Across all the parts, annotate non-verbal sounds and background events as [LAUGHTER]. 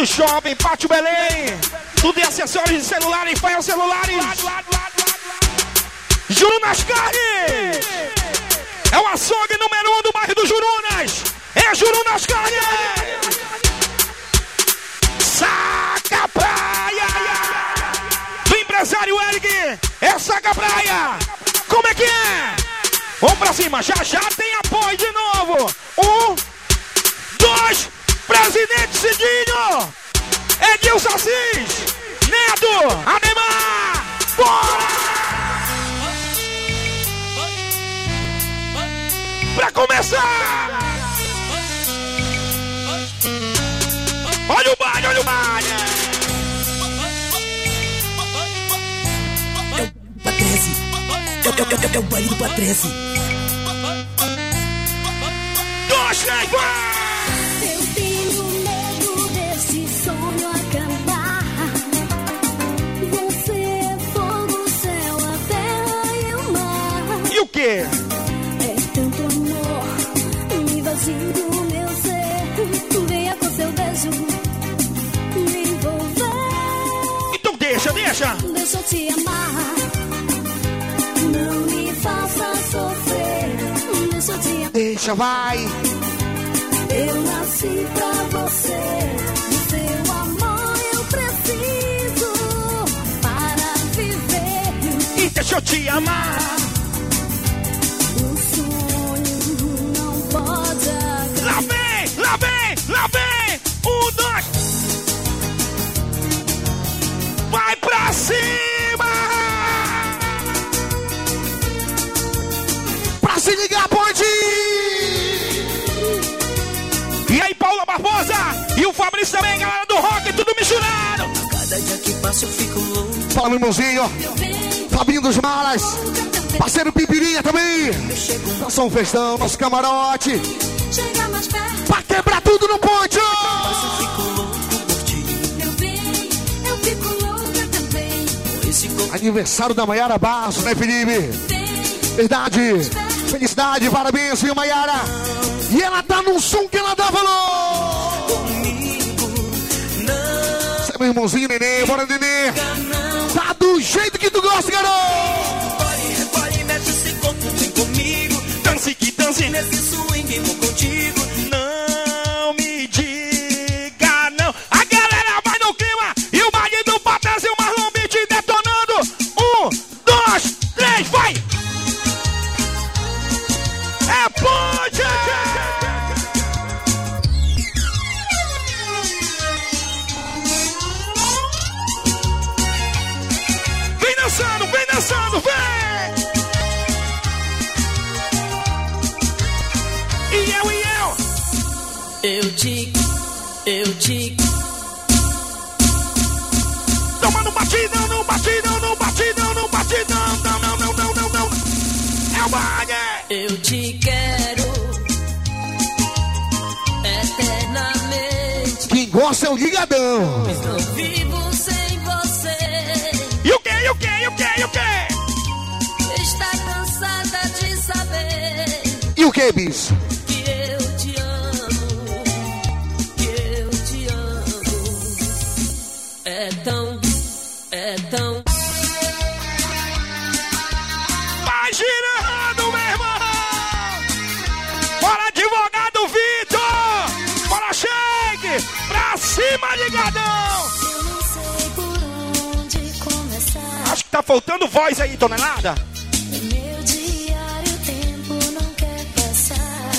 do shopping, Pátio Belém! Tudo em acessórios de celulares, vai aos celulares! Juro nas carnes! É o açougue número um do bairro do Jurunas! É Juro nas carnes! Saca praia! Do empresário Eric! É saca praia! Como é que é? Vamos pra cima, já já tem apoio de novo! Um, dois, presidente Cidinho! Edilson Assis! Neto! Ademar! Bora! Pra começar! Olha o baile, olha o baile! Patrese. É, é, é, é o baile do Patrese. Dois, três, vai! Vai! Eu nasci pra você. Do seu amor eu preciso para viver. E deixa eu te amar! Cada dia que passa eu fico louco. Fala, meu irmãozinho. Fabinho dos Malas. Parceiro Pipirinha também. Eu chego Nosso um festão, nosso camarote. Chega mais perto, Pra quebrar tudo no ponte. Aniversário da Maiara Barros, né, Felipe? Verdade. Felicidade, parabéns, viu, Maiara? E ela tá num som que ela dá valor. Meu irmãozinho, neném. Bora, neném. Tá do jeito que tu gosta, garoto. Pare, repare, mexe esse corpo, vem comigo. Dance que dance! Nesse swing, vou contigo. Eu te, Toma no batidão, no batidão, no batidão, no batidão. Não, não, não, não, não, não. É o baile. eu te quero. Eternamente. Quem gosta é o ligadão. Não vivo sem você. E o que, e o que, e o que, e o que? Está cansada de saber E o que, bicho? Tá faltando voz aí, tonelada. Meu diário, tempo não quer passar.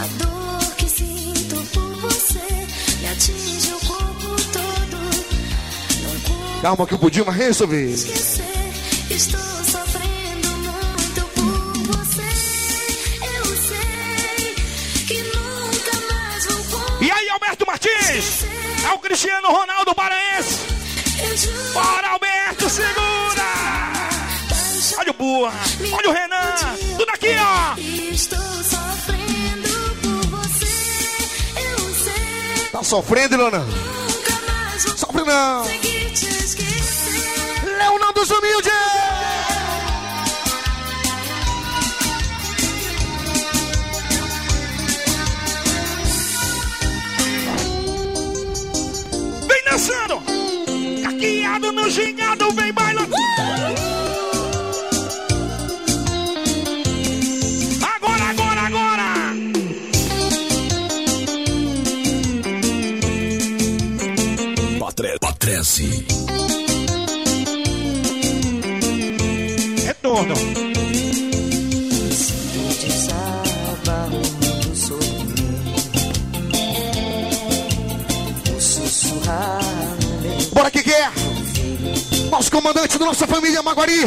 A dor que sinto por você me atinge o corpo todo. Não Calma que o pudim vai resolver. esquecer. Estou sofrendo muito por você. Eu sei que nunca mais vou E aí, Alberto Martins? É o Cristiano Ronaldo Paraense. Bora, Alberto, segura! Olha o Burra, olha o Renan, tudo aqui, ó! Estou sofrendo por você. Eu sei. Tá sofrendo, Leonan? Nunca mais vou Sofre não. dos Humildes! Vem dançando! Caqueado no gingado, vem bailando! No meu Bora que quer! Nosso comandante da nossa família Maguari.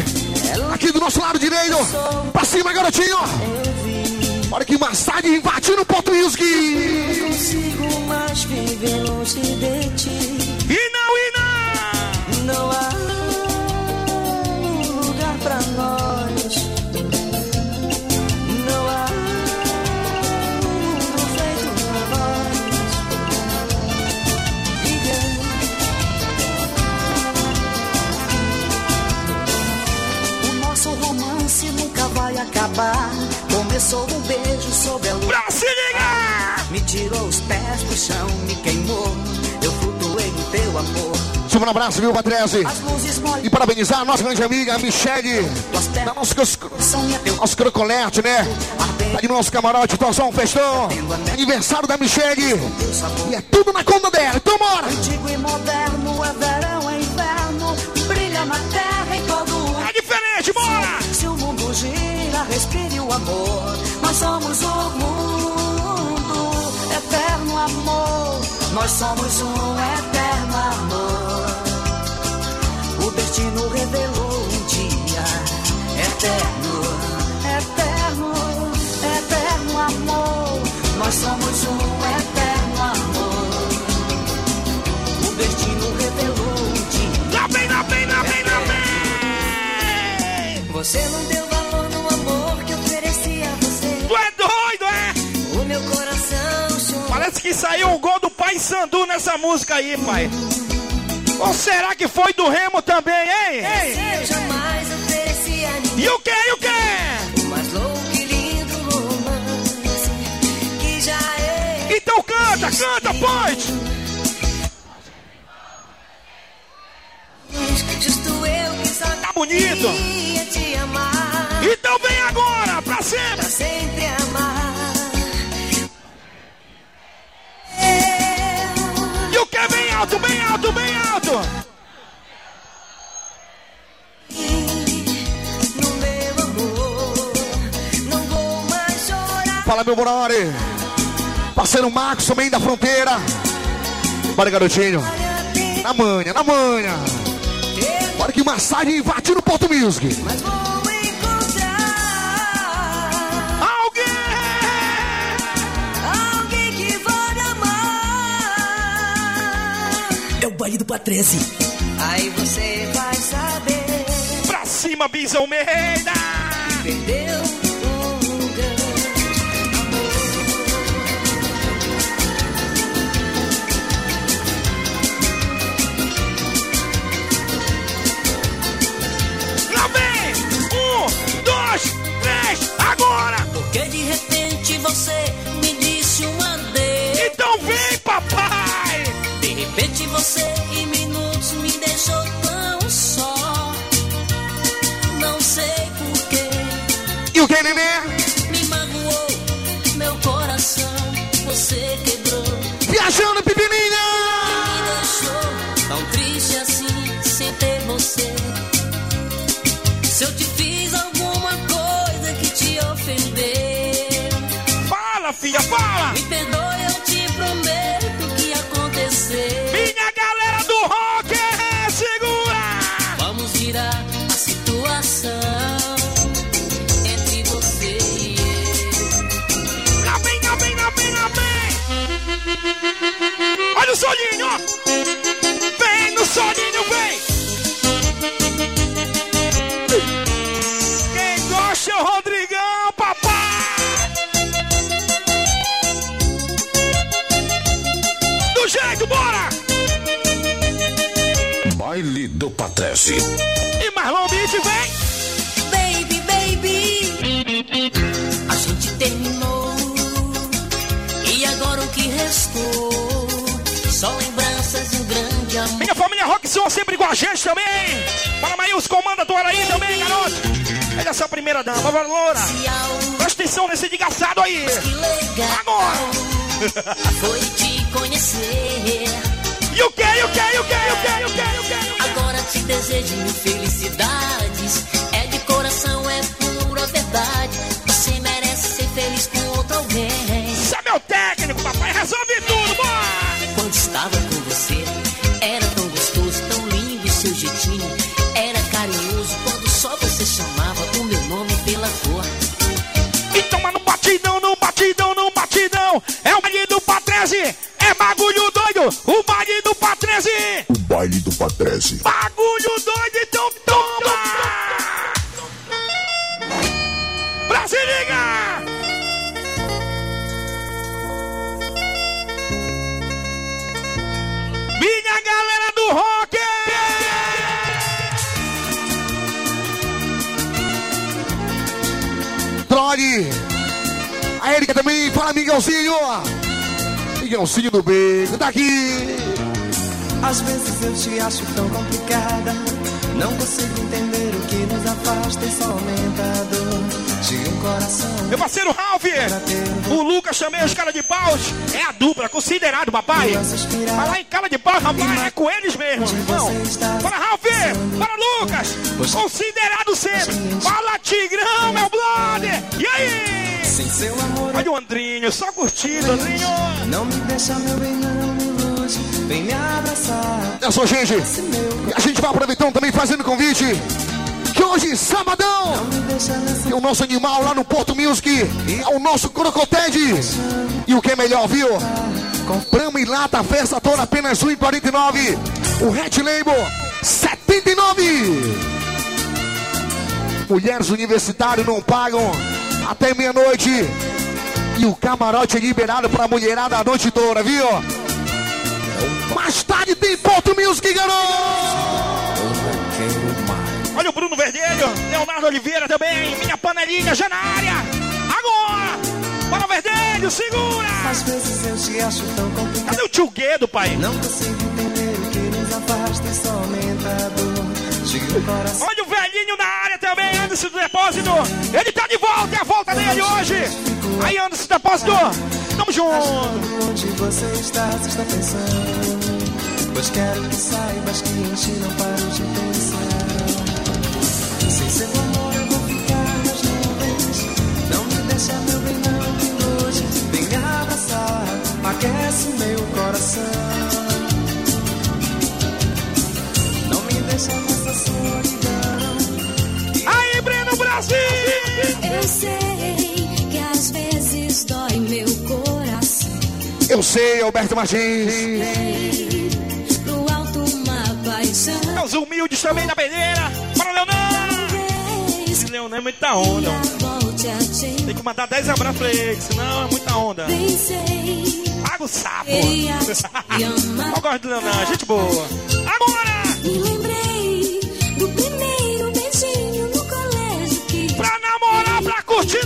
Aqui do nosso lado direito. Pra cima, garotinho! Bora que massagem invadindo o Porto Music! consigo mais viver longe de ti. Acabar. Começou um beijo sob a luz. Pra se ligar! Me tirou os pés do chão, me queimou. Eu flutuei no teu amor. Super um abraço, viu, Patrese? E parabenizar a nossa grande amiga, a Michele. Da nossa, teu nosso crocolete, né? Tá no nosso camarote, Torzão, um festão. Aniversário da Michele. E é tudo na conta dela. Então bora! Amor. Nós somos o mundo, eterno amor. Nós somos um eterno amor. O destino revelou um dia eterno, eterno, eterno amor. Nós somos um eterno amor. O destino revelou um dia. Lá vem, lá vem, lá vem, lá vem! Você não deu que saiu um gol do Pai Sandu nessa música aí, pai. Ou será que foi do Remo também, hein? A ninguém. E o que, e o que? O mais louco e lindo romance que já é. Então canta, canta, pois! Justo eu que só Tá bonito. Então vem agora, pra Pra sempre! Alto, bem alto, bem alto! Fala, meu Borori. Parceiro Marcos também da fronteira. Bora, garotinho. Na manha, na manha. Bora que massagem invadindo o Porto Music. Baile do Patrese. Aí você vai saber. Pra cima, Bisa Almeida! Perdeu um grande Lá vem! Um, dois, três, agora! Porque de repente você me disse um adeus. Então vem, papai! De repente você e o que? Me magoou, meu coração, você quebrou. Viajando, me deixou tão triste assim, sem ter você. Se eu te fiz alguma coisa que te ofendeu. Fala, filha, fala! Me perdoa. Olha o solinho, ó! Vem no solinho, vem! Quem gosta é o Rodrigão, papai! Do jeito, bora! Baile do Patrese. A gente também! Para Maíus, comanda tua aí também, garoto! Ela é essa primeira dama, Valora! Especial, Presta atenção nesse desgraçado aí! Agora! [LAUGHS] foi te conhecer. E o que, e o que, e o que, e o que, e o que, e o que? Agora te desejo mil bagulho doido! O baile do Patrese! O baile do Patrese. Bagulho doido, então toma! Brasília! Minha galera do rock! Trolli. A Erika também. Fala, Miguelzinho. Miguelzinho do Beco. Tá aqui. Às vezes eu te acho tão complicada. Não consigo entender o que nos afasta e só aumenta a dor de um coração. Meu parceiro Ralph! O Lucas também, os cara de paus. É a dupla, considerado, papai. Vai lá em cara de paus, rapaz. É com eles mesmo, irmão. Para Ralph! Para Lucas! Considerado sempre. Fala Tigrão, meu brother! E aí? Sem seu amor, Olha o Andrinho, só curtindo, Andrinho. não me deixa, meu bem, não me ilude. Vem me abraçar. É só, gente. E a gente vai aproveitando também fazendo convite. Que hoje, sabadão, tem o nosso animal lá no Porto Music. É o nosso Crocotede. E o que é melhor, viu? Brama e lata, festa toda apenas R$ 1,49. O Red Label, R$ 79. Mulheres universitárias não pagam até meia-noite. E o camarote é liberado pra mulherada a noite toda, viu? Mais tarde tem Porto Music, garoto! Olha o Bruno Verdelho, Leonardo Oliveira também. Minha panelinha já na área. Agora! O Verdelho, segura! Às vezes eu te acho tão complicada. Cadê o tio Guedo, pai? Não consigo entender o que nos afasta e só aumenta a dor. Olha o velhinho na área também, Anderson do Depósito. Ele tá de volta, é a volta dele hoje. Aí, Anderson do Depósito, tamo junto. Onde você está, se está pensando? Pois quero que saibas que em ti não paro de pensar. Sem seu amor eu vou ficar nas nuvens. Não me deixa, meu bem, não me ilude. Vem me abraçar, aquece meu coração. Aí, Breno Brasil. Eu sei que às vezes dói meu coração. Eu sei, Alberto Martins. Pro alto uma paixão. Os humildes também da peneira. Para Esse Leonardo é muita onda. Tem que mandar 10 abraços pra ele, senão é muita onda. Pensei, Paga o sapo. Eu gosto do Leonardo, gente boa. Agora,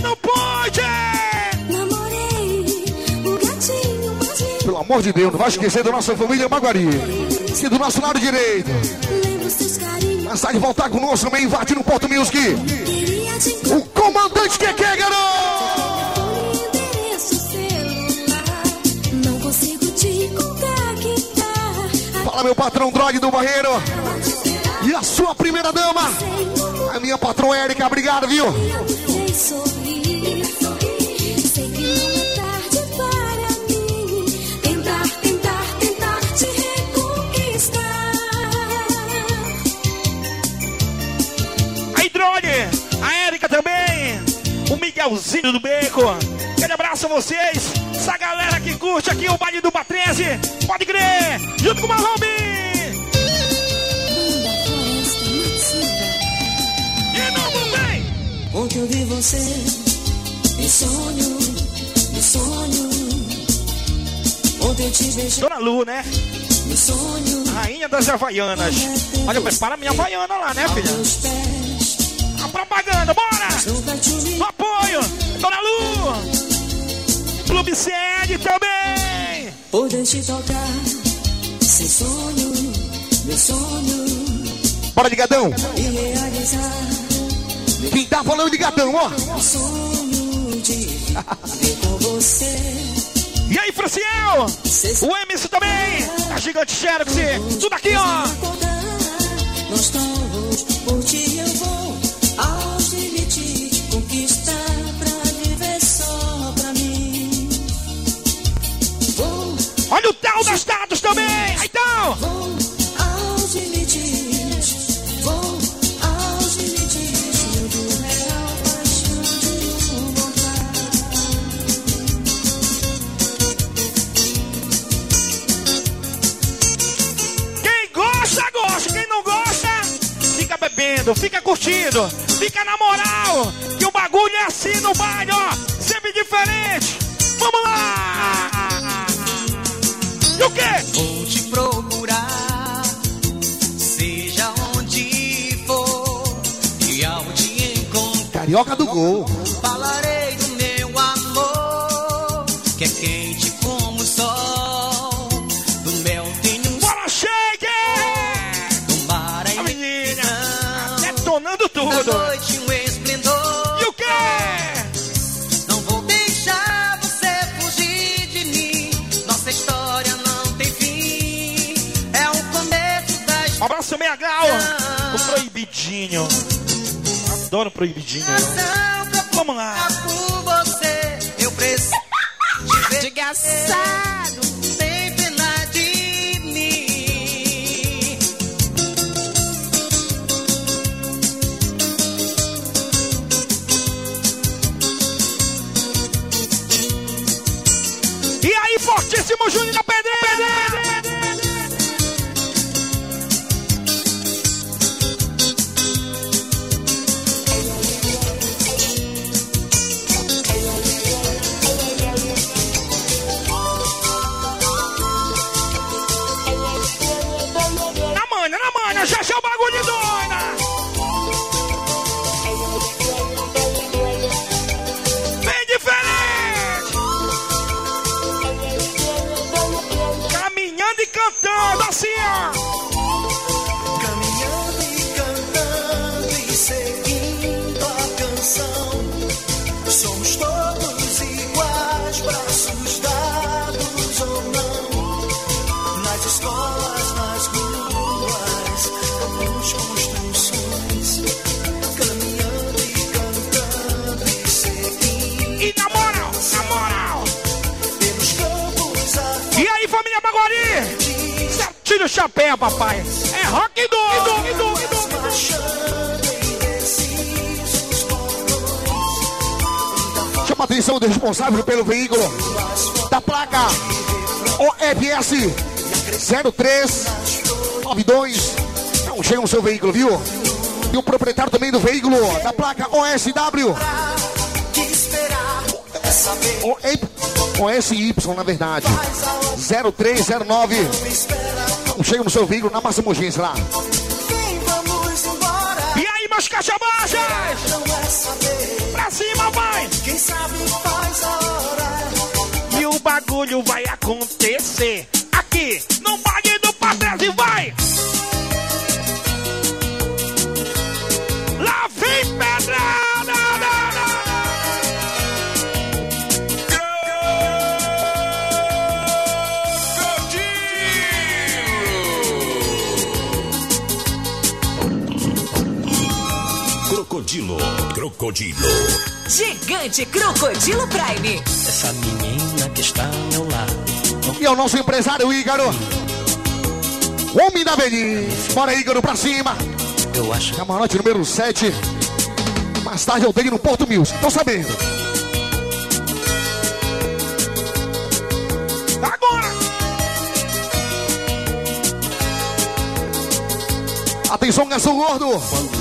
pra curtir no ponte. namorei. O gatinho mais lindo. Pelo amor de Deus, não vai esquecer da nossa família Maguari. E do nosso lado direito. Mais tarde voltar conosco também, invadindo o Porto Music. O comandante que quer, garoto! Não. Fala, meu patrão Drogue do Barreiro. De. E a sua primeira dama, no a minha patroa Érica, obrigado, viu? Miguelzinho do Beco. Aquele abraço a vocês, essa galera que curte aqui o baile do Patrese. Pode crer, junto com o Marlombi. E não. Ontem eu vi você em sonho, em sonho. Ontem eu te beijei Dona Lu, né? Rainha das Havaianas. Olha, prepara a minha Havaiana lá, né, filha? Propaganda, bora! apoio, Dona Lu. Clube Sede também. Poder te tocar sem sonho, meu sonho. Bora de. E realizar Quem tá falando de gatão, ó. o sonho de viver com você. E aí, Franciel? O MC também. A Gigante Xerox. Tudo aqui, ó. nós estamos por ti eu vou Olha o tal das dados também. Então, quem gosta, gosta. Quem não gosta, fica bebendo, fica curtindo, fica na moral. Que o bagulho é assim no baile, ó. Sempre diferente. Vamos lá. O quê? Vou te procurar, seja onde for, e ao te encontrar, Carioca do gol. Proibidinho. Adoro proibidinho. Vamos lá. Por você, eu preciso [LAUGHS] te Tira o chapéu, papai. É rock do. cordões. Chama a atenção do responsável pelo veículo da placa OFS 0392. Não chega o seu veículo, viu? E o proprietário também do veículo da placa OSW. É saber O- ei, OSY, na verdade. 0309. Chega no seu veículo na Massa Mogens lá. E aí, meus? Não é Pra cima, vai. quem sabe faz a hora. E o bagulho vai acontecer aqui no baile do Patrese, vai. Crocodilo. Crocodilo. Gigante Crocodilo Prime. Essa menina que está ao meu lado. E é o nosso empresário Ícaro. O homem da velhice. Bora, Ícaro, pra cima. Eu acho Camarote número 7. Mais tarde eu tenho no Porto Music. Tô sabendo. Agora! Atenção, garçom gordo.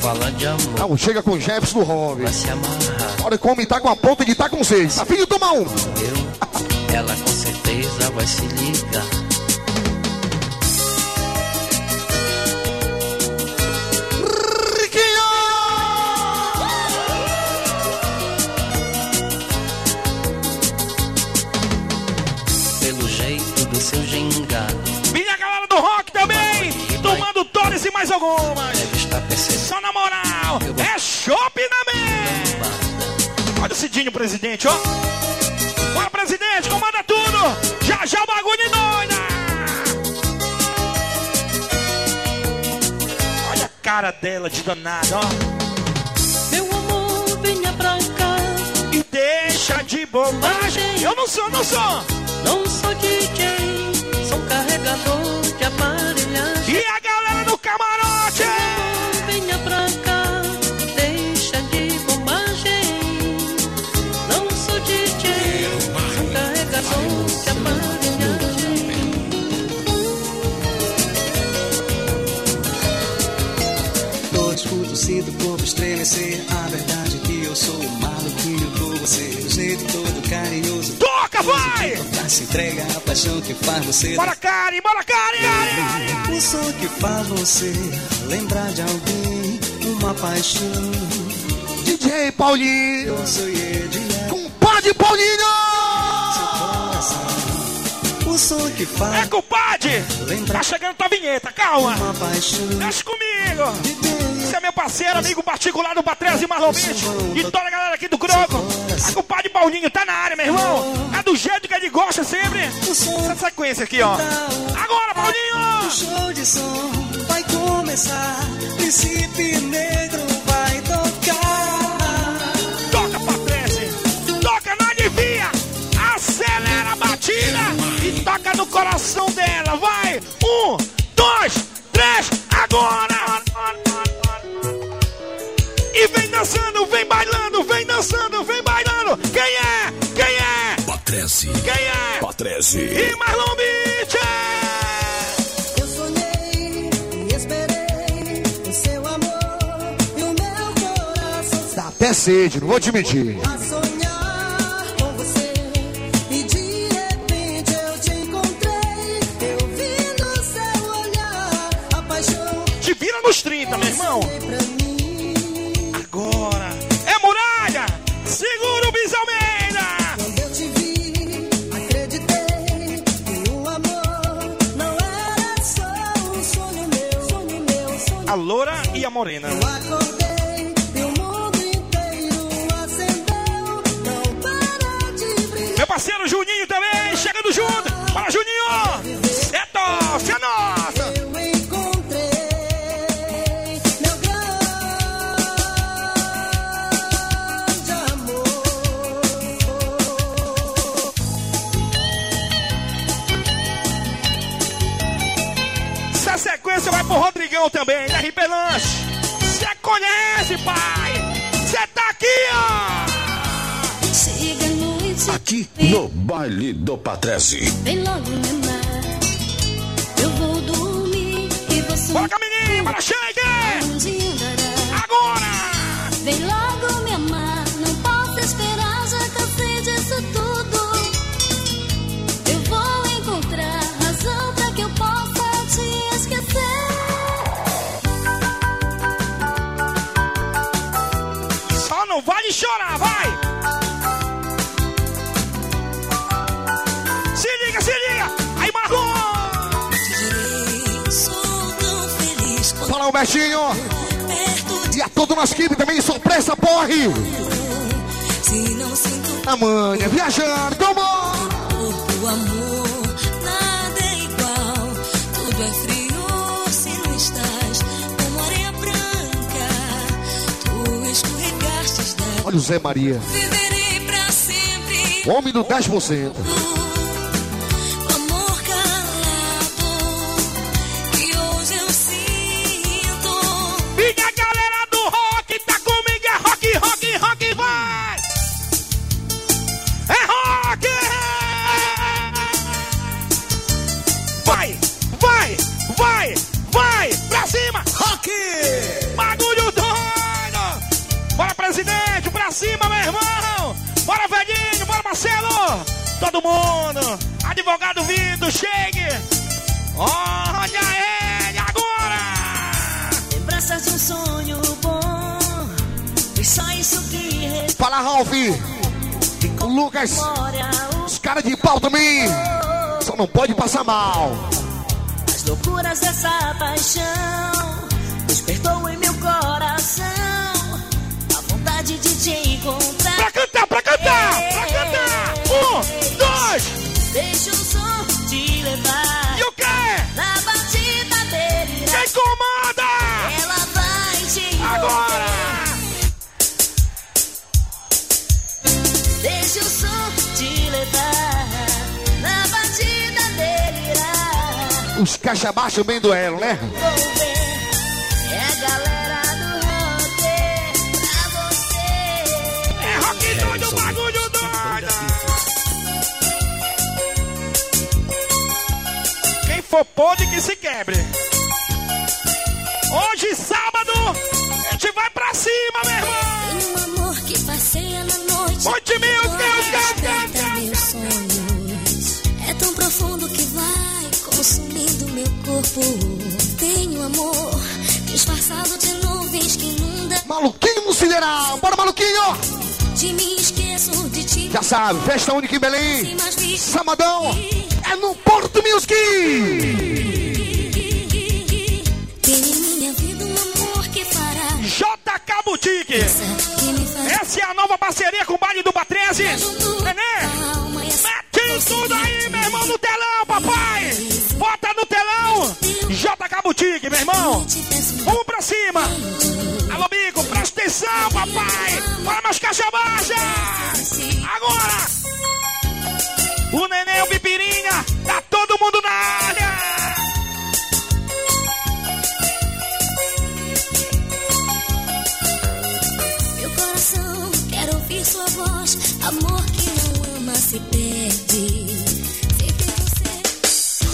Fala de amor, Não, chega com o Jefferson do Hobby. vai se amarrar. Olha como tá com a ponta de tá com seis. Tá filho, toma um. Eu, ela com certeza vai se ligar. Pelo jeito do seu gingado, Minha galera do rock também! Tomando todas e mais algumas! Cidinho, presidente, ó! Bora, presidente, comanda tudo! Já já o bagulho doida! Olha a cara dela de danada, ó! Meu amor, venha pra cá. E deixa de bobagem! Eu não sou, não sou! Não sou DJ, sou carregador de aparelhagem. E sinto o corpo estremecer. A verdade é que eu sou o maluquinho por você. Do jeito todo carinhoso. Toca, vai! Se entrega a paixão que faz você. Bora, Karen! Bora, Karen! O som que faz você lembrar de alguém. Uma paixão. DJ Paulinho. Eu sou Ediel. Compadre Paulinho! O som que É, faz compadre! Tá chegando tua vinheta, calma! uma paixão. Deixa comigo! É meu parceiro, amigo particular do Patrese Marlomite e toda a galera aqui do Croco. A compadre Paulinho tá na área, meu irmão. É do jeito que ele gosta sempre. Essa sequência aqui, ó. Agora, Paulinho! show de som vai começar. Príncipe Negro vai tocar. Toca, Patrese! Toca na devia! Acelera a batida e toca no coração dela. Vai! Um, dois, três, agora! E vem dançando, vem bailando, vem dançando, vem bailando. Quem é? Quem é? Patrese. Quem é? Patrese. E Marlon Beach! Eu sonhei e esperei o seu amor e o meu coração Dá até sede, não vou te mentir. Brilhar. Meu parceiro Juninho também, chegando junto. Juninho! Pai? Você tá aqui, ó! Chega a noite, Aqui no baile do Patrese. vem logo me amar. Eu vou dormir e você Bora, menino, bora, chega! Feliz quando Fala o Betinho. perto de E a toda nossa equipe também, surpresa, porre. ti não sinto A manha viajando, corpo, amor, nada é igual. Tudo é frio se não estás como areia branca. Tu escorregastes da Olha o Zé Maria, Viverei pra sempre. o homem do 10%. Todo mundo. Advogado Vitor, chegue. Olha ele agora. Lembranças de um sonho bom. Foi só isso que. Fala, Ralph. O Lucas. Os caras de pau também. Só não pode passar mal. As loucuras dessa paixão despertou em meu coração a vontade de te encontrar. Pra cantar, pra cantar, pra cantar. Deixa o som te levar E o quê? na batida dele. Quem comanda? Ela vai te envolver. Agora. Deixa o som te levar na batida dele. Os caixa baixo bem duelo, né? For pode que se quebre. Hoje, sábado, a gente vai pra cima, meu irmão. Tem um amor que passeia na noite. Monte Mil, meus sonhos. É tão profundo que vai consumindo meu corpo. Tem um amor disfarçado de nuvens que inunda. Maluquinho no sideral. Bora, maluquinho. De mim esqueço de ti. Já sabe, festa única em Belém. Sabadão. É no Porto Music. JK Boutique. Essa é a nova parceria com o Baile do Patrese. junto Nenê, mete tudo aí, meu irmão, no telão, papai. Bota no telão. JK Boutique, meu irmão. Vamos pra cima. Alô, Bico, presta atenção, papai. Bora, meus caixa baixa. Agora. O Neném, o Bipirinha. Tá todo mundo na área. Meu coração quer ouvir sua voz. Amor que não ama se perde. Você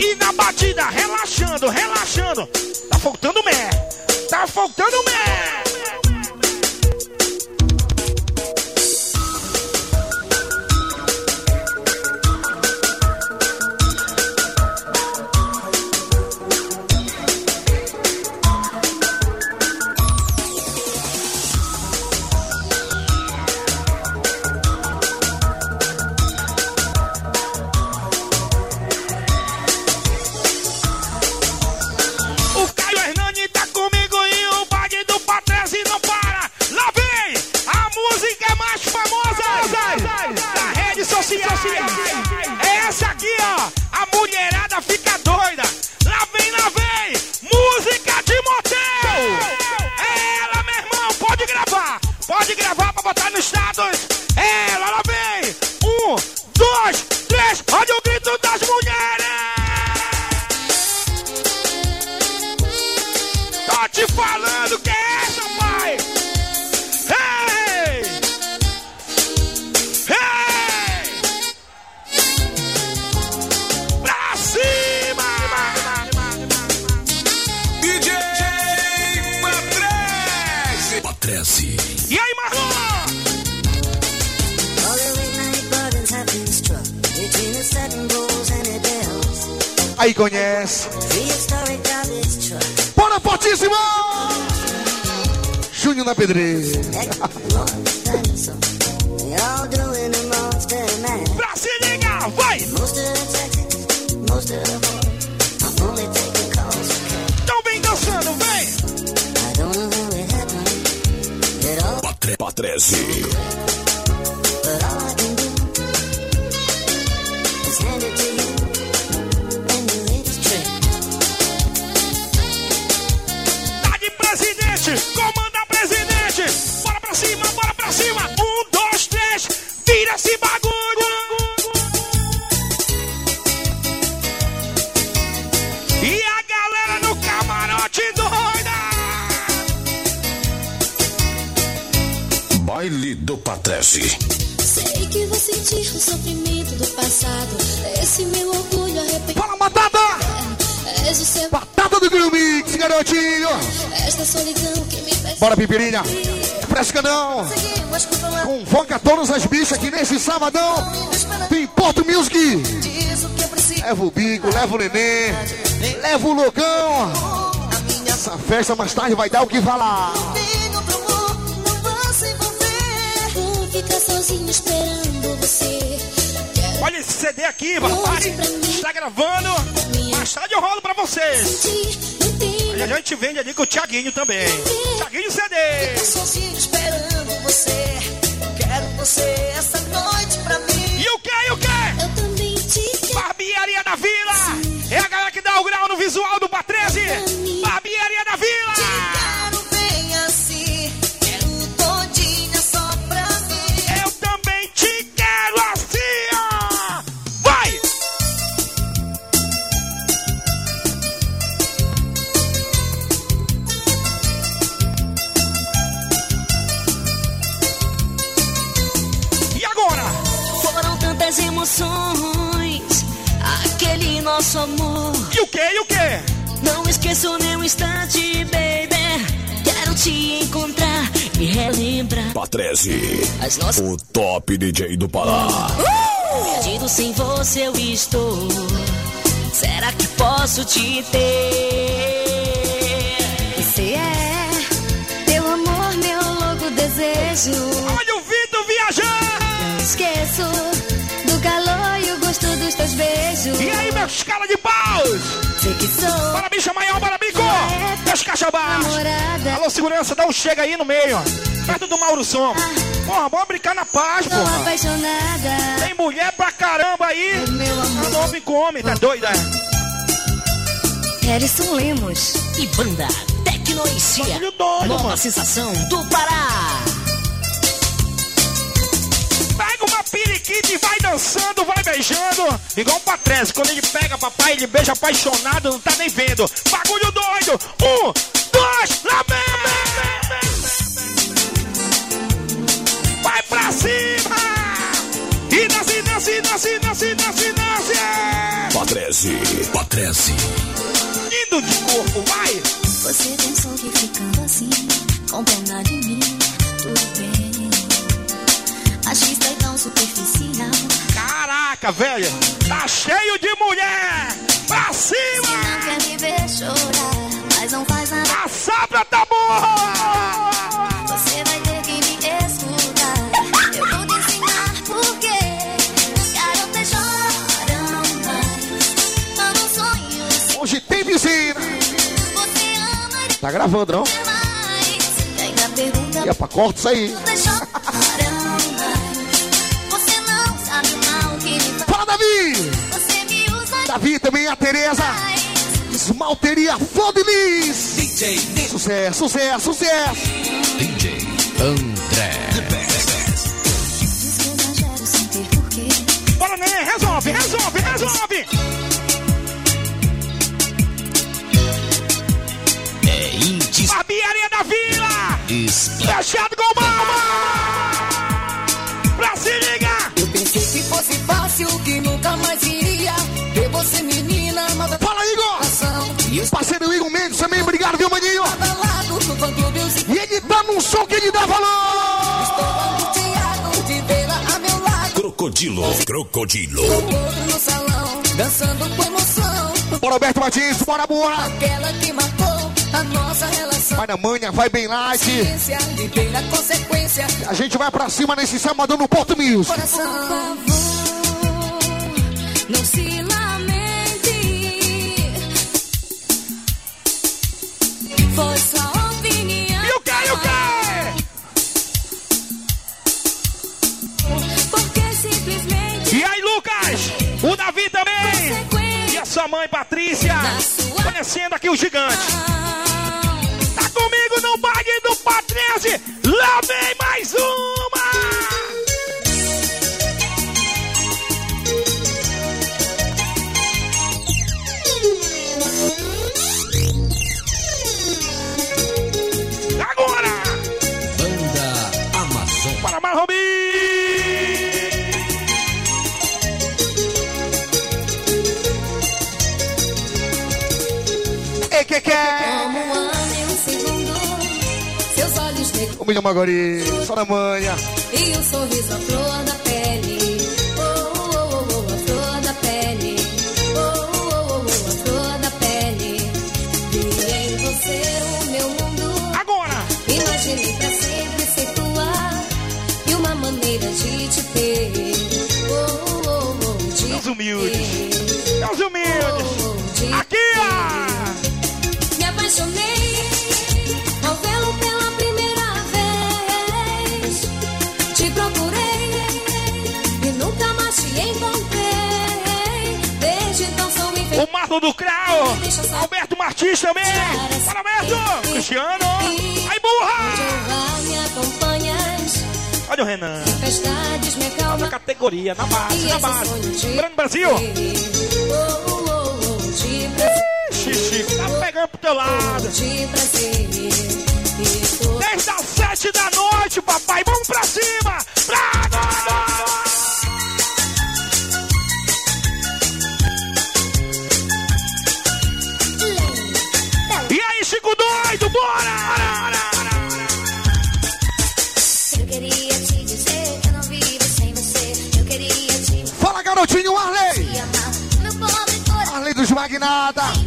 E na batida, relaxando, relaxando. Tá faltando mé. Tá faltando mé. Te falando que é essa, pai! Hey! Hey! Pra cima! DJ Patrese. Patrese. E aí, Marlon? All the Bora, fortíssimo. Júnior na pedreira. Pra se ligar, vai! Então vem dançando, vem! I don't Do Patrese. Sei que vou sentir o sofrimento do passado. Esse meu orgulho arrependido. Fala, batata. És o seu. Batata do Grill Mix, garotinho. Esta solidão que me faz. Bora, pipirinha. fresca não. Convoca todas as bichas aqui nesse sabadão. Tem Porto Music. Leva o Bico, leva o Nenê, leva o Loucão. Essa festa mais tarde vai dar o que falar. Sozinho esperando você. Quero Olha esse CD aqui, papai. Está gravando. Mais tarde eu rolo pra vocês. E a gente vende ali com o Thiaguinho também. Thiaguinho CD. Patrese, as nossas. o top DJ do Pará. Perdido sem você eu estou. Será que posso te ter? Você é meu amor, meu louco desejo. Olha o Vitor viajando! Não esqueço do calor e o gosto dos teus beijos. E aí, meus caras de paus? Sei que sou Bora, bicha maior, bora, Meus cachabás! namorada. Alô, segurança, dá um chega aí no meio, ó. Perto do Mauro Som. Porra, bora brincar na paz, Tô porra. apaixonada. Tem mulher pra caramba aí. Meu A amor. novo come, tá doida? Harrison Lemos. E banda Tecnoicia. Nova mano. sensação do Pará. Periquita e vai dançando, vai beijando. Igual o Patrese, quando ele pega papai, ele beija apaixonado, não tá nem vendo. Bagulho doido. Um, dois, lamento. Vai pra cima. E desce, desce, desce, desce, desce, desce. Patrese, Patrese, Lindo de corpo, vai. Você pensou que ficando assim, com pena de mim. Que foi tão superficial. Caraca, velho. Tá cheio de mulher. Pra Se cima. não quer me ver chorar, mas não faz nada. A sabra tá boa. Você vai ter que me escutar. Eu vou te ensinar porque garotas choram mais. Mandam sonhos. Hoje tem piscina. Você ama Tá gravando, não? E ainda pergunta E é pra corta isso aí. Davi! Você me usa Davi também, a Tereza. Esmalteria Flor de Lis. Sucesso, sucesso, sucesso. DJ André. Bora, neném, resolve, resolve, resolve. É indis... Barbearia da Vila. Fechado com mama. Pra se ligar. Fosse fácil, que nunca mais iria ver você, menina, mas Fala, Igor! Parceiro Igor Mendes também, obrigado, viu, maninho? E ele tá num som que ele dá valor! estou angustiado de vê-la a meu lado. Crocodilo, Crocodilo. No salão, dançando com emoção. Bora, Roberto Martins, bora, boa! Aquela que marcou a nossa relação. Vai na manha, vai bem light. Na consequência. A gente vai pra cima nesse sábado no Porto. Coração. Por favor, não se lamente. Foi sua opinião. E o que, e o que? Porque simplesmente E aí, Lucas? O Davi também. Sua mãe, Patrícia. Conhecendo aqui o gigante. Tá comigo no baile do Patrese. Lá vem mais uma. Chama, guri, só na manhã. E o sorriso oh, oh, oh, a flor da pele. Pra sempre ser tua. E uma maneira de te Oh, oh, oh, humildes. Bruno do Crau, Alberto Martins também, para Alberto, Cristiano, aí burra! Olha o Renan, tá na categoria, na base, na base, Grande Brasil! Xixi, tá pegando pro teu lado! Desde as sete da noite, papai, vamos pra cima! estagnada.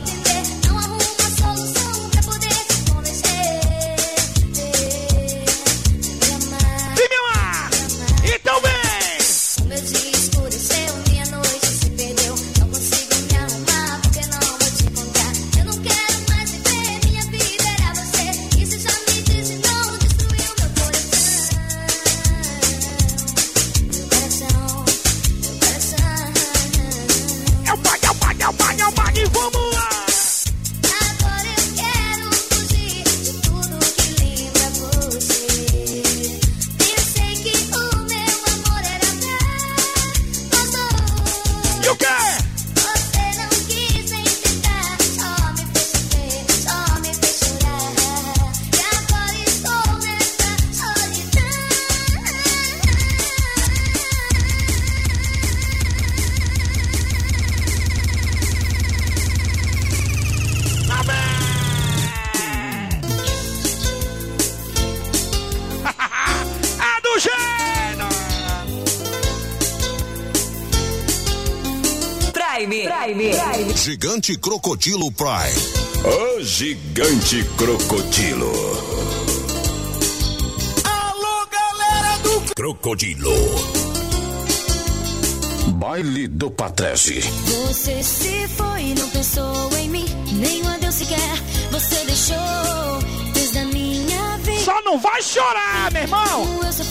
Gigante Crocodilo Prime. O Gigante Crocodilo. Alô, galera do Crocodilo. Baile do Patrese. Você se foi, não pensou em mim, nem um adeus sequer. Você deixou, fez da minha vida. Só não vai chorar, meu irmão! Eu sou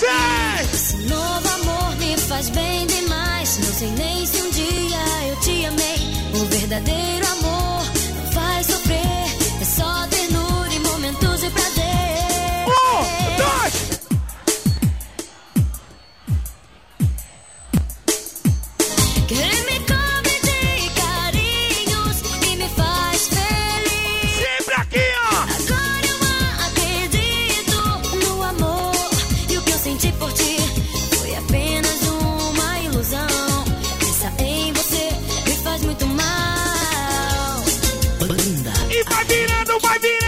Esse novo amor me faz bem demais. Não sei nem se um dia eu te amei. O verdadeiro amor. Banda. E vai virando, vai virando.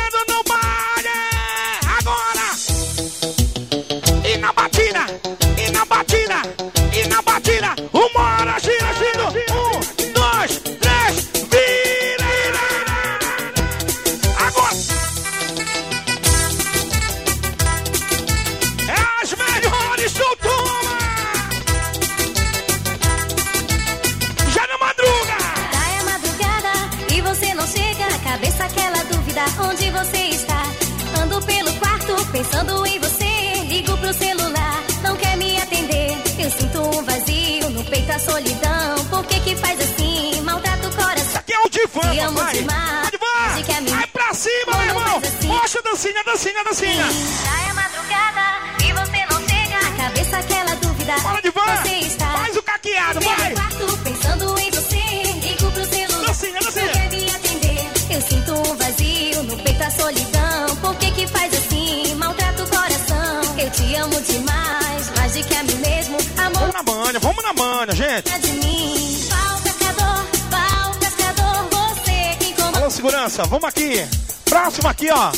Encontrou. Alô, segurança, vamos aqui. Próximo aqui, ó.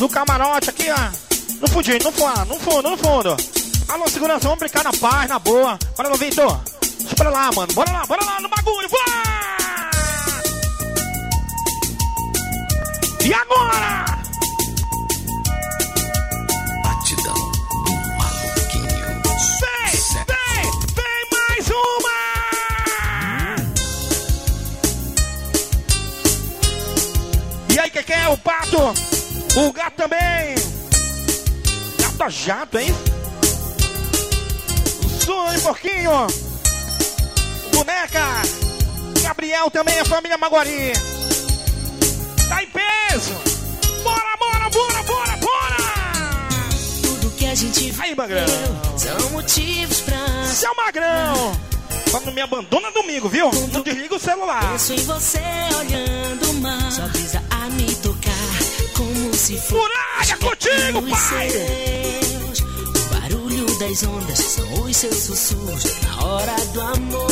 No camarote aqui, ó. No fundinho, no fundo, no fundo, no fundo. Alô, segurança, vamos brincar na paz, na boa. Bora lá, Vitor. Deixa pra lá, mano. Bora lá, bora lá no bagulho. Vai! E agora? O pato? O gato também! Gato a jato, hein? Sonho, porquinho! Boneca! Gabriel também, a família Maguari! Tá em peso! Bora, bora, bora, bora, bora! Tudo que a gente Aí, Magrão! são motivos pra Seu Magrão! Só não me abandona domingo, viu? Não desliga o celular! Penso em você olhando o mar. Sua brisa a me tocar, como se fosse. Muralha contigo, pai! seus. O barulho das ondas são os seus sussurros na hora do amor.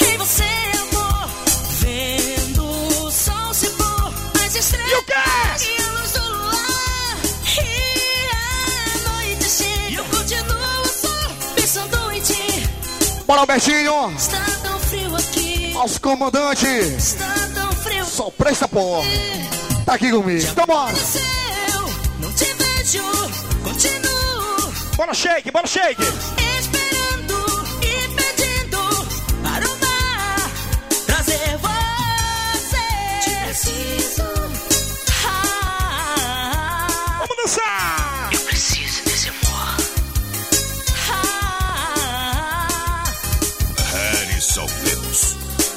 Em você, amor, vendo o sol se pôr, as estrelas E o quê? a luz do luar. E a noite chega, eu continuo pensando em ti. Bora, Albertinho. Está Aos comandantes. Só presta pó. Tá aqui comigo. Então bora. Não te vejo, continuo Bora, shake, bora, shake! esperando e pedindo para o mar trazer você. Te preciso. Ah, Vamos dançar!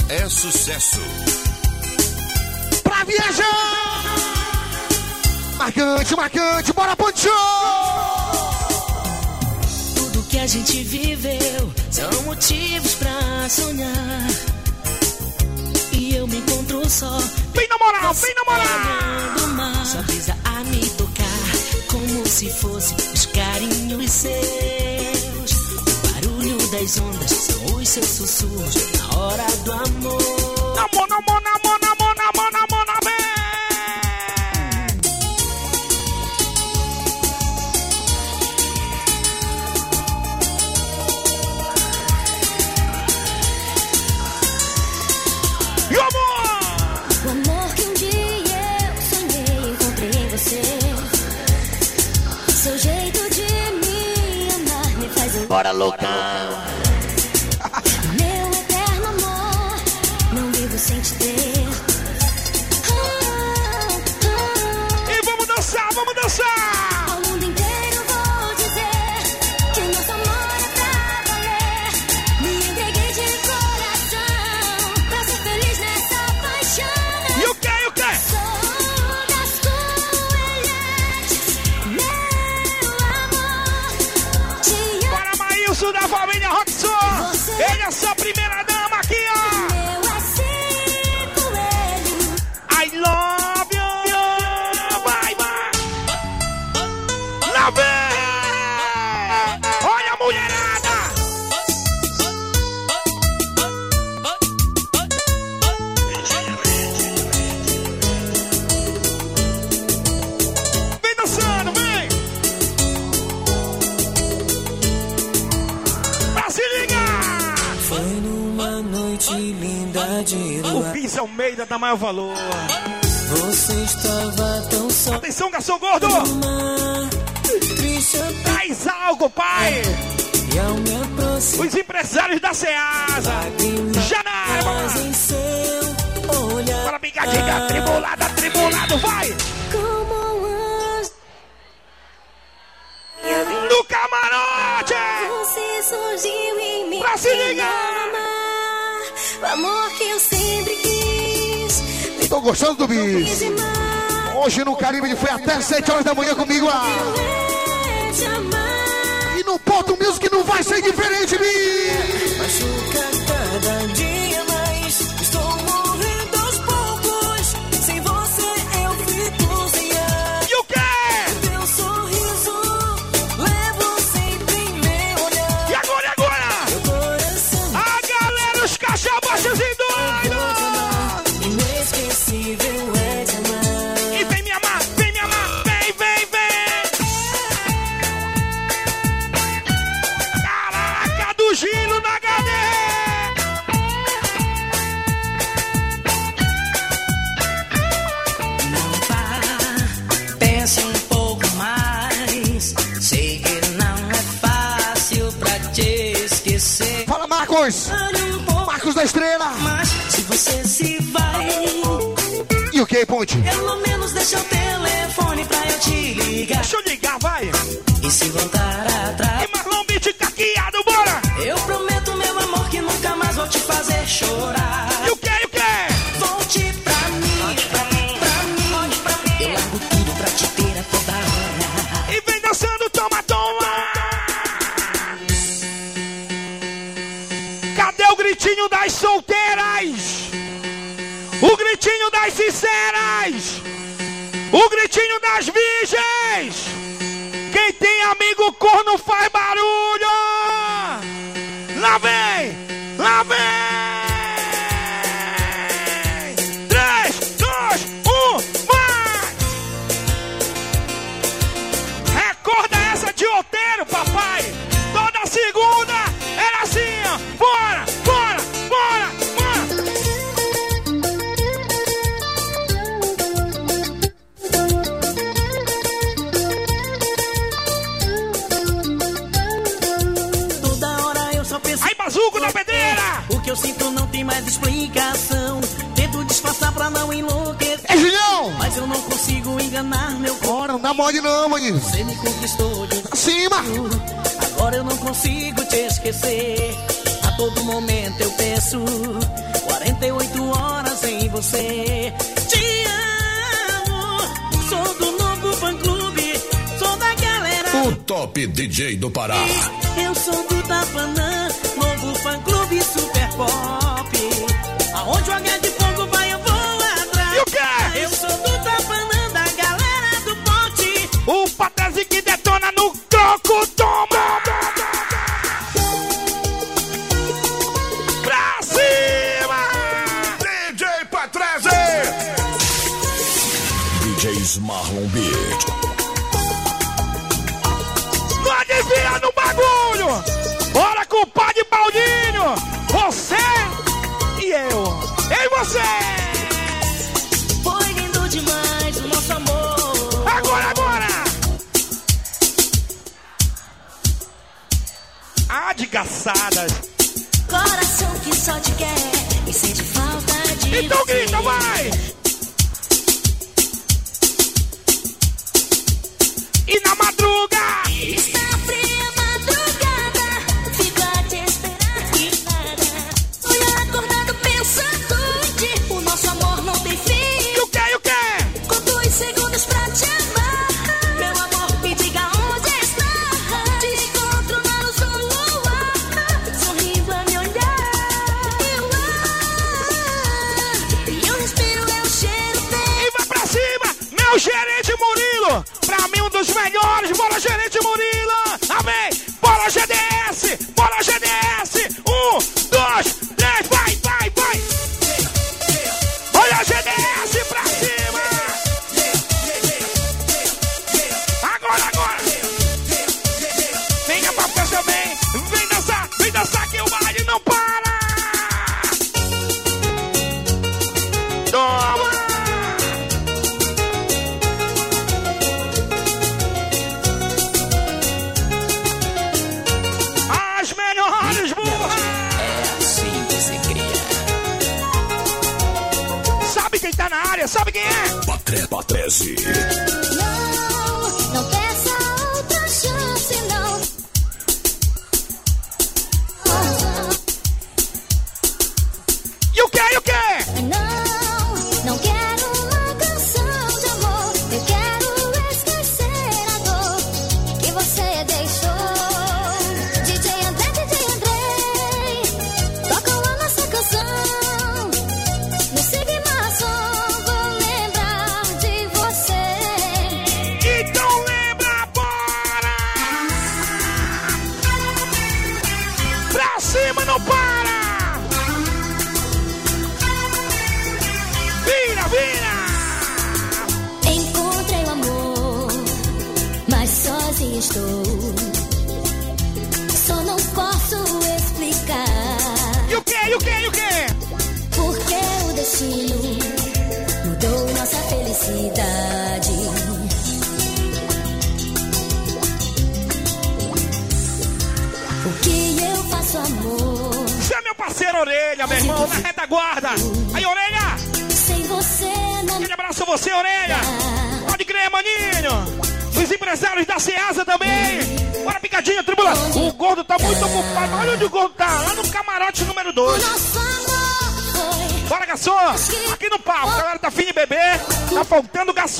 É sucesso. Pra viajar. Marcante, marcante. Bora, Poncho. Tudo que a gente viveu são motivos pra sonhar. E eu me encontro só. Vem na moral, vem na moral! Sua brisa a me tocar, como se fosse os carinhos seus. O barulho das ondas são os seus sussurros hora do amor. Namor, namor, namor, namor, namor, namor, namor! E o amor! O amor que um dia eu sonhei, encontrei você. Seu jeito de me amar me faz. Bora, loucão. Vamos dançar, dá maior valor. Você estava tão só Atenção, garçom gordo! mar. Traz algo, pai! Os empresários da Ceasa! Olhar. Para bigadinha, tribulada, tribulado, vai! Como anjo, No camarote! você surgiu em mim. Pra se ligar! O amor que eu sempre quis. Tô gostando do bis. Hoje no Caribe ele foi até 7 horas da manhã comigo lá. E no ponto mesmo que não vai ser diferente, bis. Machuca cada dia mais. Estou morrendo aos poucos. Sem você eu fico. E o quê? E agora, e agora? A galera, os indo. Marcos! Marcos da Estrela! Mas se você se vai. E o que, Ponte? Eu não me sinceras, o gritinho das virgens. Quem tem amigo corno faz de explicação. Tento disfarçar pra não enlouquecer. É Julião! Mas eu não consigo enganar meu coração. Não dá mole não, maninho. Você me conquistou de Acima! Agora eu não consigo te esquecer. A todo momento eu penso. 48 horas em você. Te amo. Sou do novo fã-clube. Sou da galera. O top DJ do Pará. Eu sou do Tapanã. Novo fã-clube super forte. Coração que só te quer e sente falta de Então grita, vai! sabe quem é? Patrese.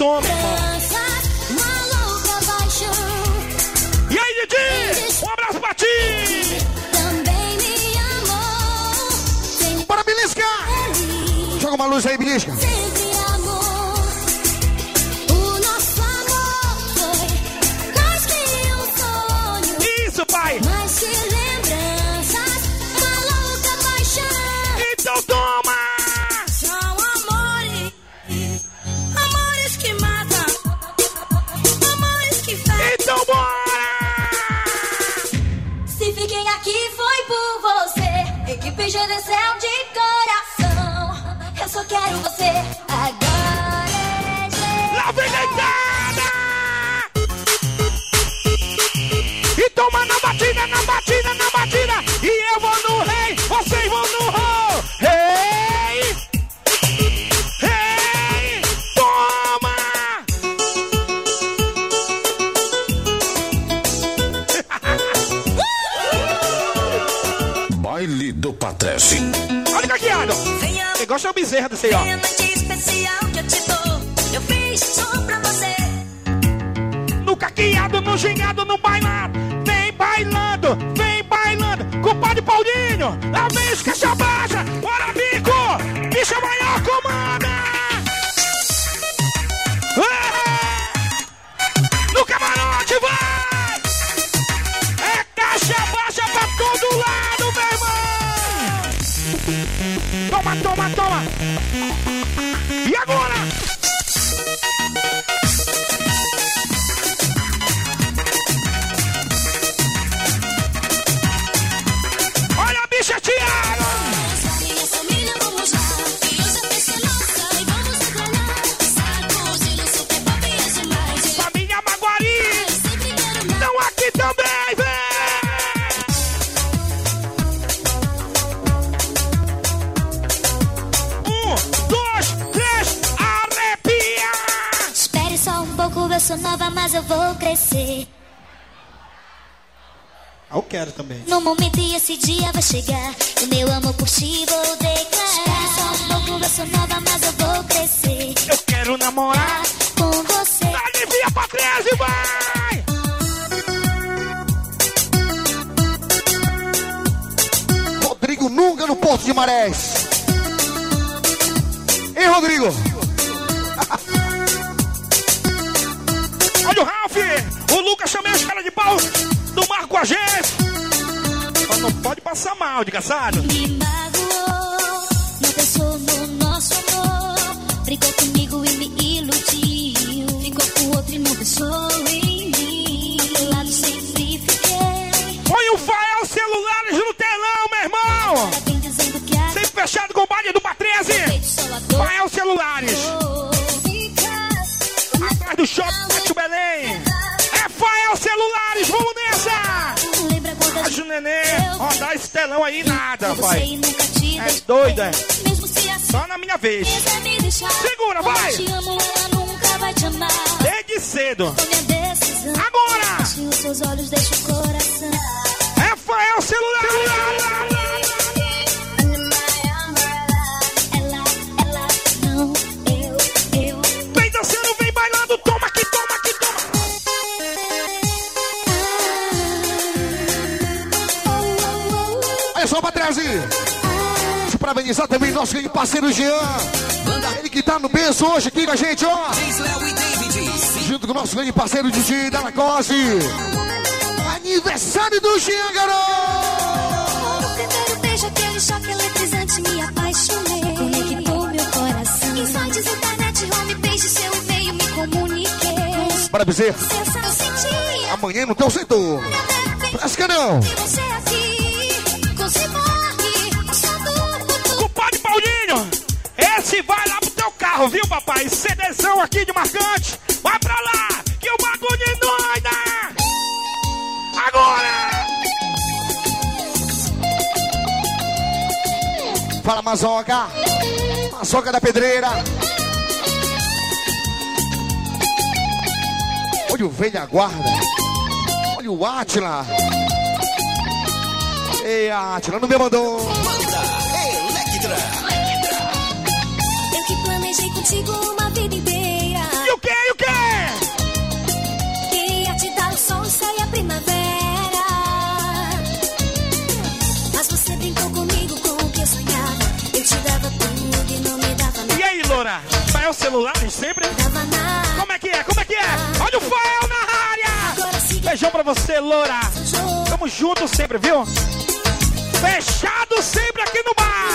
storm. quiero Costa é o bezerra do Ceiló. No caqueado, no gingado, no bailado. Vem bailando, vem bailando. Compadre Paulinho, a vez que se abaixa. Vai! Rodrigo Nunga no Porto de Marés. Hein, Rodrigo? [LAUGHS] Olha o Ralf! O Lucas também é os caras de pau do Marco Agente. Mas não pode passar mal, de caçado. Me magoou, me pensou no nosso amor. Brincou comigo e me Põe o Fael celulares no telão, meu irmão! Sempre fechado com o baile do Patrese! Fael celulares! Atrás do shopping Pátio Belém! É Fael celulares, vamos nessa! Rádio Nenê, rodar esse telão aí nada, vai. É doida! Só na minha vez! Segura, vai! vai te amar. Desde cedo. Agora! Os seus olhos, deixa o coração. Rafael Celular! exatamente nosso grande parceiro Jean. Ele que tá no berço hoje aqui com a gente, ó. Junto com o nosso grande parceiro Didi Dana Cosi. Aniversário do Jean, garoto! O primeiro beijo, é aquele choque eletrizante, me apaixonei. Conectou meu coração. Insights, internet, homepage, seu e-mail, me comuniquei. Para dizer. Amanhã no teu setor. Fresca não. Que você aqui, consigo esse vai lá pro teu carro, viu, papai? CDzão aqui de marcante. Vai pra lá, que o bagulho é doida! Agora! Fala, Mazoca. Mazoca da Pedreira. Olha o velho aguarda. Olha o Atila. Ei, Atila, não me mandou. Contigo uma vida inteira. E o que? E o que? Que ia te dar o sol, e a primavera. Mas você brincou comigo com o que eu sonhava. Eu te dava tudo e não me dava nada. E aí, Loura? Vai o celular de sempre? Como é que é? Como é que é? Olha o Fael na área! Beijão pra você, Loura. Tamo junto sempre, viu? Fechado sempre aqui no bar.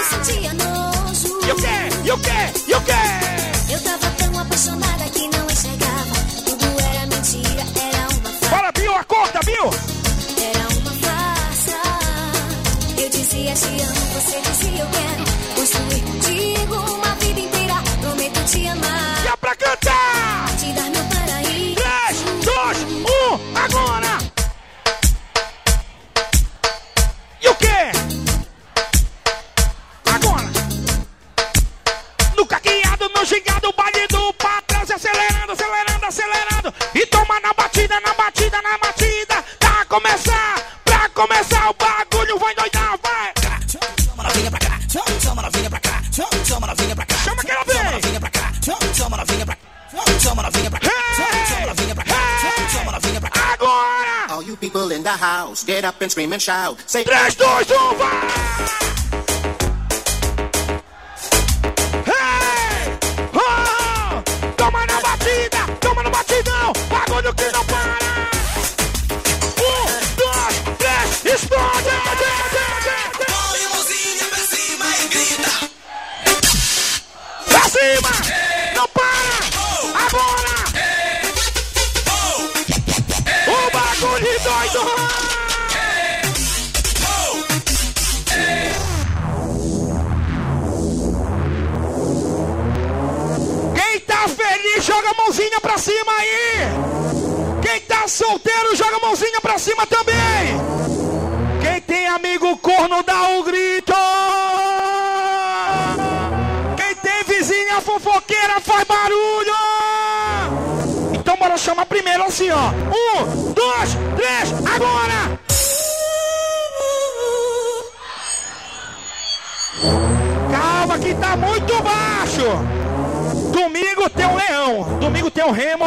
E o que? E o que? E o que? Eu tava tão apaixonada que não enxergava. Tudo era mentira, era uma farsa. Bora, Bill, acorda, Bill! Era uma farsa. Eu dizia te amo, você dizia eu quero. Construir contigo uma vida inteira. Prometo te amar. E é pra começar, pra começar o bagulho, vai doidar, vai! Chama novinha pra cá, chama, novinha pra cá, chama, novinha pra cá. Chama que ela vem. Chama novinha pra cá, chama, novinha pra cá. Chama, novinha pra cá, chama, novinha pra cá. Chama novinha pra cá. Agora! All you people in the house, get up and scream and shout. Say, 3, 2, 1, vai! Cima! Não para! Agora! O bagulho doido! Quem tá feliz, joga a mãozinha pra cima aí! Quem tá solteiro, joga a mãozinha pra cima também! Quem tem amigo corno, dá um grito! Fofoqueira, faz barulho! Então bora chamar primeiro assim, ó. Um, dois, três, agora! Calma que tá muito baixo! Domingo tem um leão, domingo tem um remo,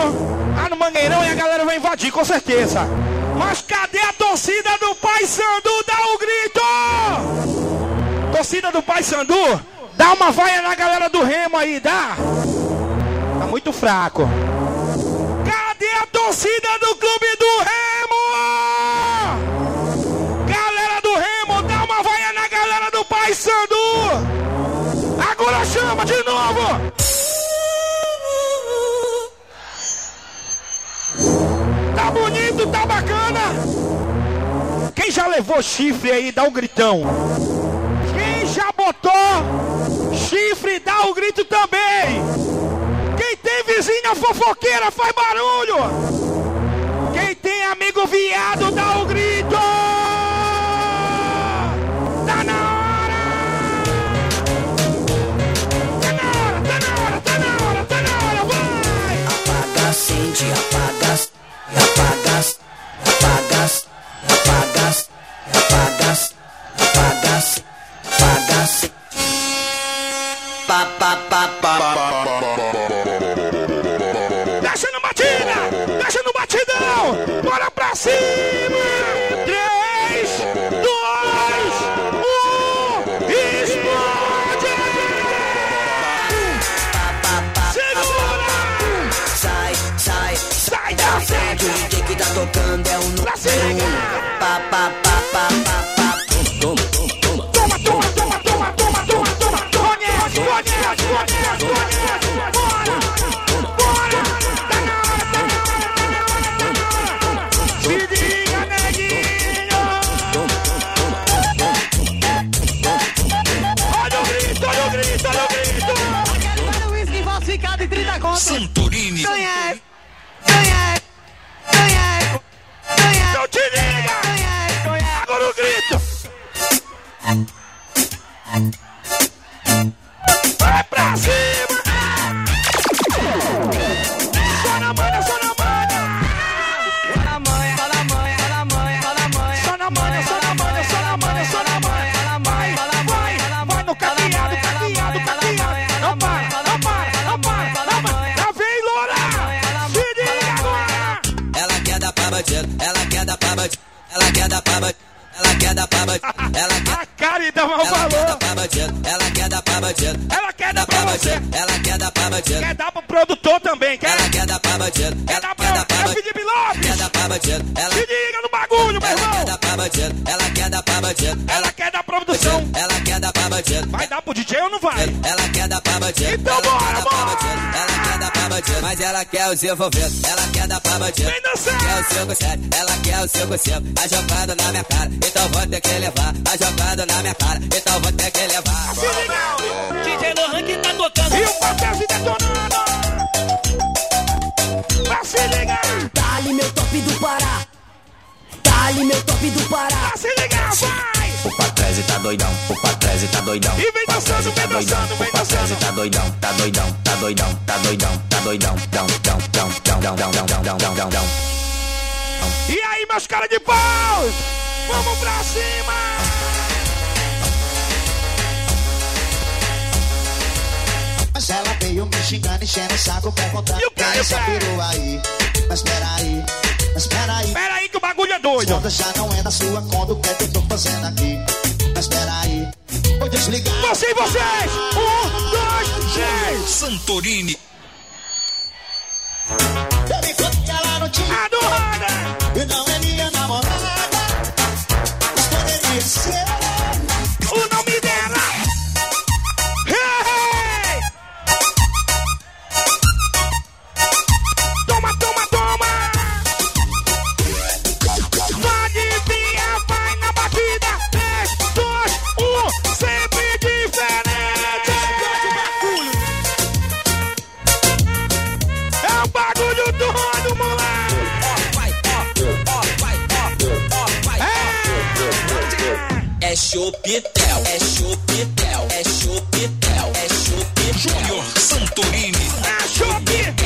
lá no Mangueirão e a galera vai invadir, com certeza. Mas cadê a torcida do Pai Sandu? Dá um grito! Torcida do Pai Sandu, dá uma vaia na galera do remo aí, dá? Tá muito fraco. Cadê a torcida do Clube do Remo? Galera do Remo, dá uma vaia na galera do Pai Sandu! Agora chama de novo! Tá bonito, tá bacana. Quem já levou chifre aí, dá um gritão. Quem já botou chifre, dá um grito também. Quem tem vizinha fofoqueira, faz barulho. Quem tem amigo viado, dá um grito. Tá na hora. Tá na hora, tá na hora, tá na hora, tá na hora, vai. Apaga, acende, apaga, apaga, apaga, apaga, apaga, apaga, apaga. Batidão! Bora pra cima! Três, dois, um, explode! Segura! Sai, sai, Sai da O frente! DJ que tá tocando é o número Pra cima! um. Pa, pa, pa, ela quer ela dar pra bandido, Vem dançar. quer o 57, ela quer o 55, a jogada na minha cara, então vou ter que levar, a jogada na minha cara, então vou O Patrese tá doidão, o Patrese tá doidão. E vem dançando, vem tá dançando, vem dançando. tá doidão, tá doidão, tá doidão, tá doidão, tá doidão, dão, dão, dão, dão, dão, dão, dão, dão, dão, dão, dão. E aí, meus caras de pau. Vamos pra cima. Mas ela veio me xingando, enchendo o saco, perguntando E o que, e o essa perua aí. Mas peraí, mas peraí. Pera aí que o bagulho é doido. Já não é da sua conta, o que é que eu tô fazendo aqui? Mas peraí, vou desligar. Você e vocês. Um, dois, três. Santorini. Eu me conto que ela não tinha A do Roda. e não é minha namorada. Mas poderia ser. Chopitel, é chopitel, é chopitel, é chopitel. Júnior Santorini. É chope.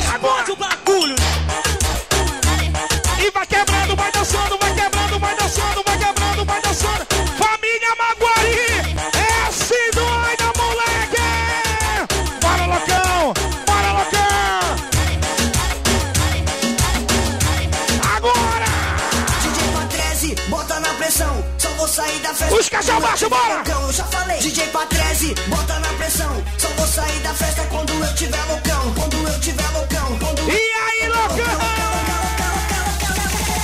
Caixa baixo, bora. Loucão, eu já falei. DJ Patrese, bota na pressão. Só vou sair da festa quando eu tiver loucão. Quando eu tiver loucão. Quando E aí, loucão.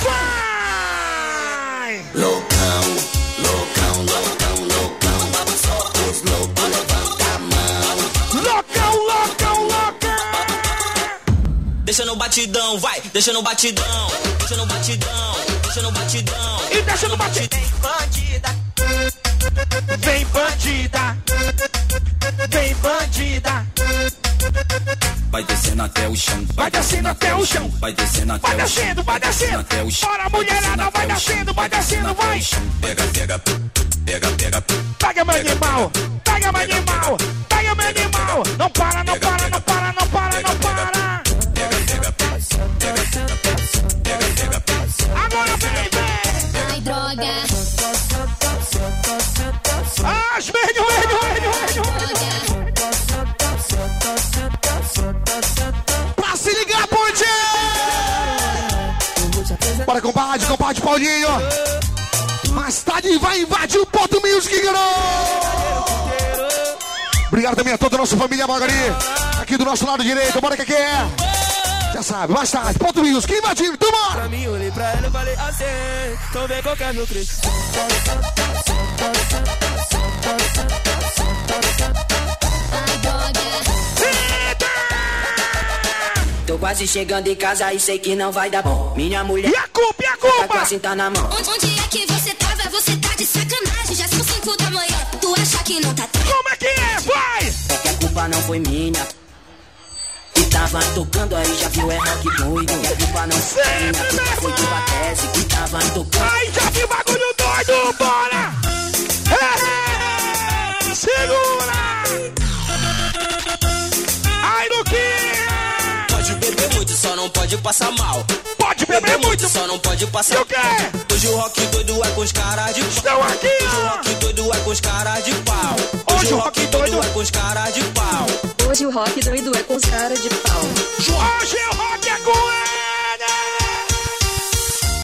Vai. Loucão, loucão, loucão, loucão. Os loucos levanta a mão. Loucão, loucão, loucão. Deixa no batidão, vai, deixa no batidão, deixa no batidão, deixa no batidão. E deixa no batidão. Bandida. Vem bandida, vem bandida, Vai descendo até o chão, vai descendo até o chão, vai descendo até vai o chão, descendo, vai descendo. até o chão. Bora mulherada, vai descendo, vai descendo, vai. Pega, pega, pega, pega. Pega meu animal, pega meu animal, pega meu animal. Não para, não para, não para, não para. Bora, compadre, compadre Paulinho. Mais tarde vai invadir o Porto Music! Obrigado também a toda a nossa família Magari. Aqui do nosso lado direito, bora que é? Já sabe, mais tarde, Porto Music, invadindo, tu bora! Pra mim, olhei pra ela e falei assim: Então qualquer meu Cristo. Tô quase chegando em casa e sei que não vai dar bom. Minha mulher E a culpa, e a tá com a culpa? cinta na mão. Onde, onde é que você tava? Você tá de sacanagem. Já são cinco da manhã. Tu acha que não tá Como é que é? Vai! É que a culpa não foi minha. Que tava tocando aí, já viu, é rock doido. E a culpa não foi minha, a culpa foi do Batese. Que tava tocando. Ai, já vi bagulho doido, bora! Não pode passar mal. Pode beber muito, só não pode passar E o quê? Hoje o rock doido é com os caras de pau. Estão aqui, Hoje o rock doido é com os caras de pau. Hoje o rock doido é com os caras de pau. Hoje o rock doido é com os caras de pau. Hoje o rock é com ele.